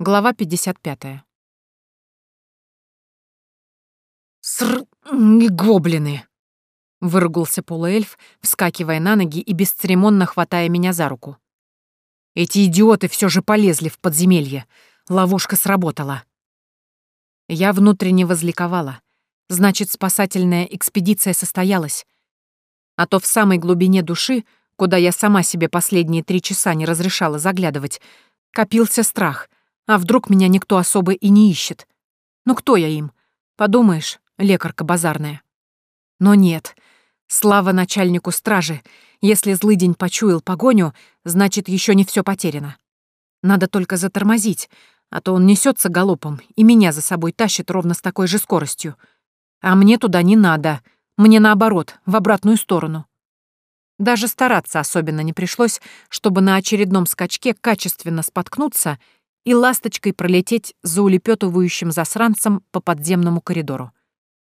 Глава 55. «Ср... гоблины!» — выругался полуэльф, вскакивая на ноги и бесцеремонно хватая меня за руку. «Эти идиоты все же полезли в подземелье. Ловушка сработала». Я внутренне возликовала. Значит, спасательная экспедиция состоялась. А то в самой глубине души, куда я сама себе последние три часа не разрешала заглядывать, копился страх — а вдруг меня никто особо и не ищет? Ну кто я им? Подумаешь, лекарка базарная. Но нет. Слава начальнику стражи. Если злый день почуял погоню, значит, еще не все потеряно. Надо только затормозить, а то он несется галопом и меня за собой тащит ровно с такой же скоростью. А мне туда не надо. Мне наоборот, в обратную сторону. Даже стараться особенно не пришлось, чтобы на очередном скачке качественно споткнуться и ласточкой пролететь за улепетывающим засранцем по подземному коридору.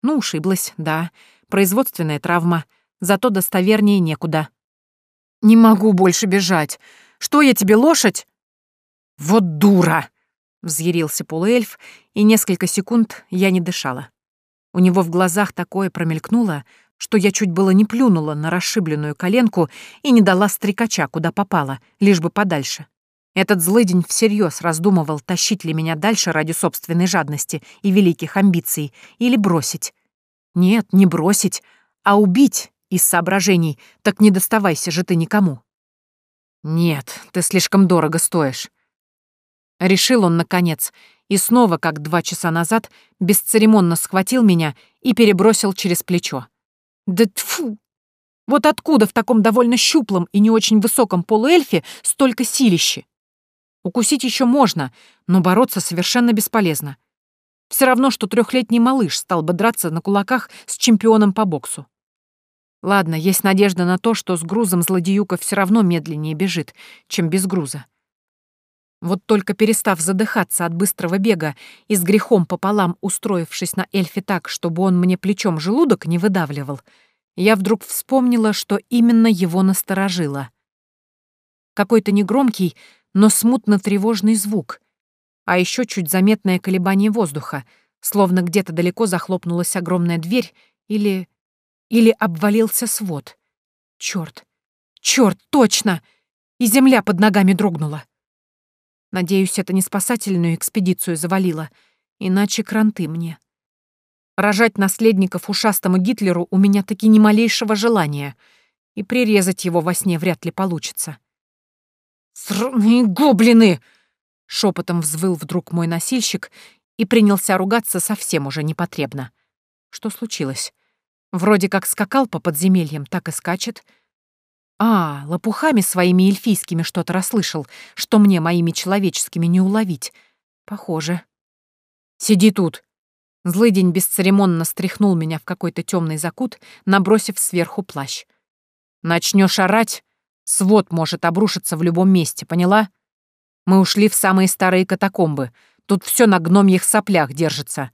Ну, ушиблась, да, производственная травма, зато достовернее некуда. «Не могу больше бежать. Что я тебе, лошадь?» «Вот дура!» — взъярился полуэльф, и несколько секунд я не дышала. У него в глазах такое промелькнуло, что я чуть было не плюнула на расшибленную коленку и не дала стрекача, куда попала, лишь бы подальше. Этот злыдень всерьез раздумывал, тащить ли меня дальше ради собственной жадности и великих амбиций, или бросить. Нет, не бросить, а убить из соображений, так не доставайся же ты никому. Нет, ты слишком дорого стоишь. Решил он, наконец, и снова, как два часа назад, бесцеремонно схватил меня и перебросил через плечо. Да тфу! Вот откуда в таком довольно щуплом и не очень высоком полуэльфе столько силищи? Укусить еще можно, но бороться совершенно бесполезно. Все равно, что трехлетний малыш стал бы драться на кулаках с чемпионом по боксу. Ладно, есть надежда на то, что с грузом злодеюка все равно медленнее бежит, чем без груза. Вот только перестав задыхаться от быстрого бега и с грехом пополам устроившись на эльфе так, чтобы он мне плечом желудок не выдавливал, я вдруг вспомнила, что именно его насторожило. Какой-то негромкий, но смутно тревожный звук, а еще чуть заметное колебание воздуха, словно где-то далеко захлопнулась огромная дверь или... или обвалился свод. Черт, черт, точно! И земля под ногами дрогнула. Надеюсь, это не спасательную экспедицию завалило, иначе кранты мне. Рожать наследников ушастому Гитлеру у меня таки ни малейшего желания, и прирезать его во сне вряд ли получится. «Сраные гоблины!» — шепотом взвыл вдруг мой носильщик и принялся ругаться совсем уже непотребно. Что случилось? Вроде как скакал по подземельям, так и скачет. А, лопухами своими эльфийскими что-то расслышал, что мне моими человеческими не уловить. Похоже. «Сиди тут!» Злый день бесцеремонно стряхнул меня в какой-то темный закут, набросив сверху плащ. Начнешь орать, Свод может обрушиться в любом месте, поняла? Мы ушли в самые старые катакомбы. Тут все на гномьих соплях держится.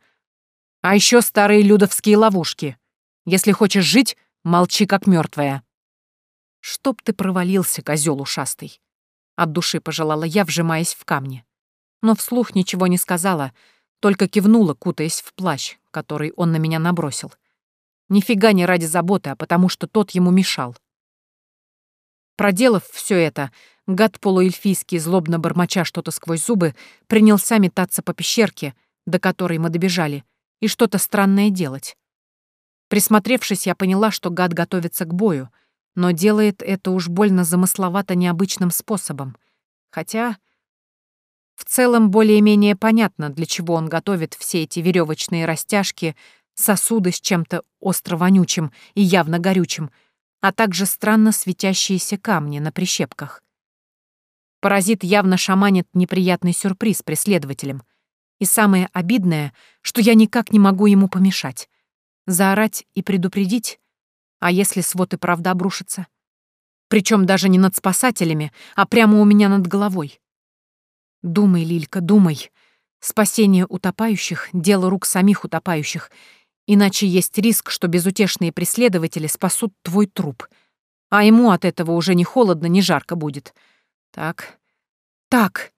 А еще старые людовские ловушки. Если хочешь жить, молчи как мертвая. Чтоб ты провалился, козел ушастый. От души пожелала я, вжимаясь в камни. Но вслух ничего не сказала, только кивнула, кутаясь в плащ, который он на меня набросил. Нифига не ради заботы, а потому что тот ему мешал. Проделав все это, гад полуэльфийский, злобно бормоча что-то сквозь зубы, принялся метаться по пещерке, до которой мы добежали, и что-то странное делать. Присмотревшись, я поняла, что гад готовится к бою, но делает это уж больно замысловато необычным способом. Хотя... В целом более-менее понятно, для чего он готовит все эти веревочные растяжки, сосуды с чем-то остро-вонючим и явно горючим — а также странно светящиеся камни на прищепках. Паразит явно шаманит неприятный сюрприз преследователям. И самое обидное, что я никак не могу ему помешать. Заорать и предупредить? А если свод и правда обрушится? Причем даже не над спасателями, а прямо у меня над головой. Думай, Лилька, думай. Спасение утопающих — дело рук самих утопающих, Иначе есть риск, что безутешные преследователи спасут твой труп. А ему от этого уже ни холодно, ни жарко будет. Так, так.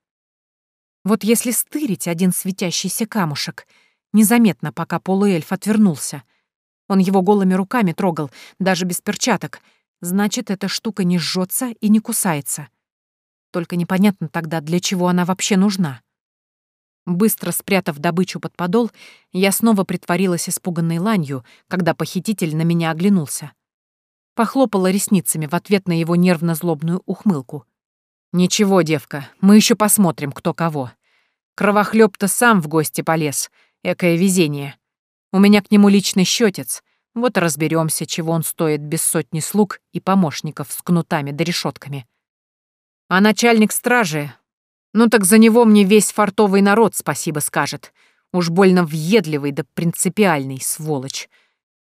Вот если стырить один светящийся камушек, незаметно, пока полуэльф отвернулся, он его голыми руками трогал, даже без перчаток, значит, эта штука не жжется и не кусается. Только непонятно тогда, для чего она вообще нужна. Быстро спрятав добычу под подол, я снова притворилась испуганной ланью, когда похититель на меня оглянулся. Похлопала ресницами в ответ на его нервно-злобную ухмылку. «Ничего, девка, мы еще посмотрим, кто кого. Кровохлеб-то сам в гости полез. Экое везение. У меня к нему личный счетец. Вот разберемся, чего он стоит без сотни слуг и помощников с кнутами да решетками. А начальник стражи ну так за него мне весь фартовый народ спасибо скажет. Уж больно въедливый да принципиальный, сволочь.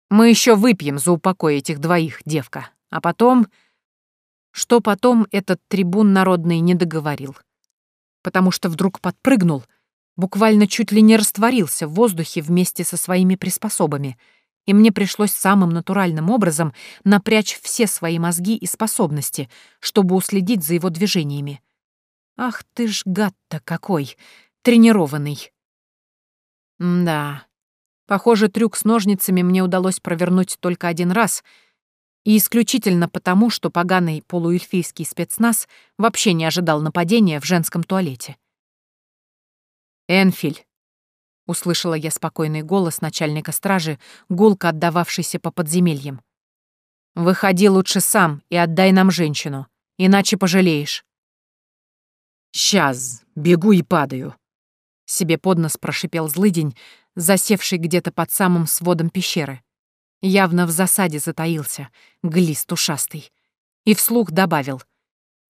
Мы еще выпьем за упокой этих двоих, девка. А потом... Что потом этот трибун народный не договорил. Потому что вдруг подпрыгнул, буквально чуть ли не растворился в воздухе вместе со своими приспособами, и мне пришлось самым натуральным образом напрячь все свои мозги и способности, чтобы уследить за его движениями. Ах ты ж гад-то какой! Тренированный. Да. Похоже, трюк с ножницами мне удалось провернуть только один раз, и исключительно потому, что поганый полуэльфийский спецназ вообще не ожидал нападения в женском туалете. «Энфиль», — услышала я спокойный голос начальника стражи, гулко отдававшийся по подземельям. «Выходи лучше сам и отдай нам женщину, иначе пожалеешь». «Сейчас, бегу и падаю», — себе под нос прошипел злыдень, засевший где-то под самым сводом пещеры. Явно в засаде затаился, глист ушастый. И вслух добавил.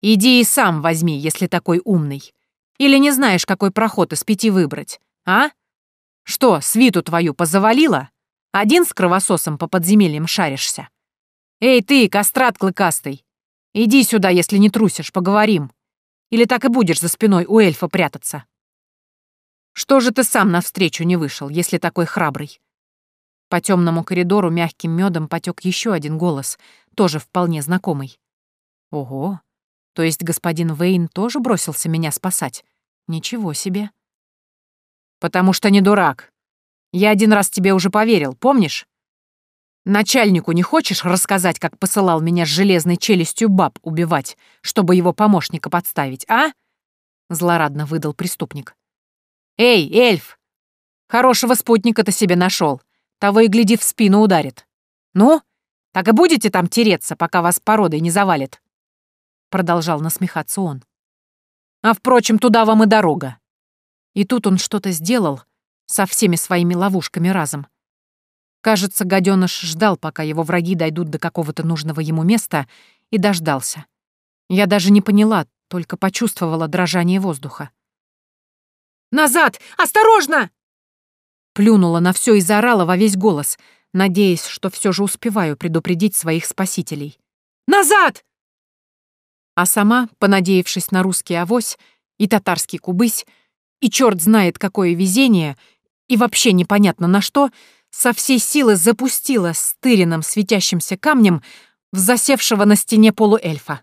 «Иди и сам возьми, если такой умный. Или не знаешь, какой проход из пяти выбрать, а? Что, свиту твою позавалила? Один с кровососом по подземельям шаришься? Эй ты, кастрат клыкастый, иди сюда, если не трусишь, поговорим». Или так и будешь за спиной у эльфа прятаться? Что же ты сам навстречу не вышел, если такой храбрый? По темному коридору мягким медом потек еще один голос, тоже вполне знакомый. Ого, то есть господин Вейн тоже бросился меня спасать? Ничего себе. Потому что не дурак. Я один раз тебе уже поверил, помнишь? Начальнику не хочешь рассказать, как посылал меня с железной челюстью баб убивать, чтобы его помощника подставить, а?» Злорадно выдал преступник. «Эй, эльф! Хорошего спутника ты себе нашел. Того и гляди в спину ударит. Ну, так и будете там тереться, пока вас породой не завалит?» Продолжал насмехаться он. «А впрочем, туда вам и дорога». И тут он что-то сделал со всеми своими ловушками разом Кажется, гаденыш ждал, пока его враги дойдут до какого-то нужного ему места, и дождался. Я даже не поняла, только почувствовала дрожание воздуха. «Назад! Осторожно!» Плюнула на все и заорала во весь голос, надеясь, что все же успеваю предупредить своих спасителей. «Назад!» А сама, понадеявшись на русский авось и татарский кубысь, и черт знает какое везение, и вообще непонятно на что, со всей силы запустила стыренным светящимся камнем в засевшего на стене полуэльфа.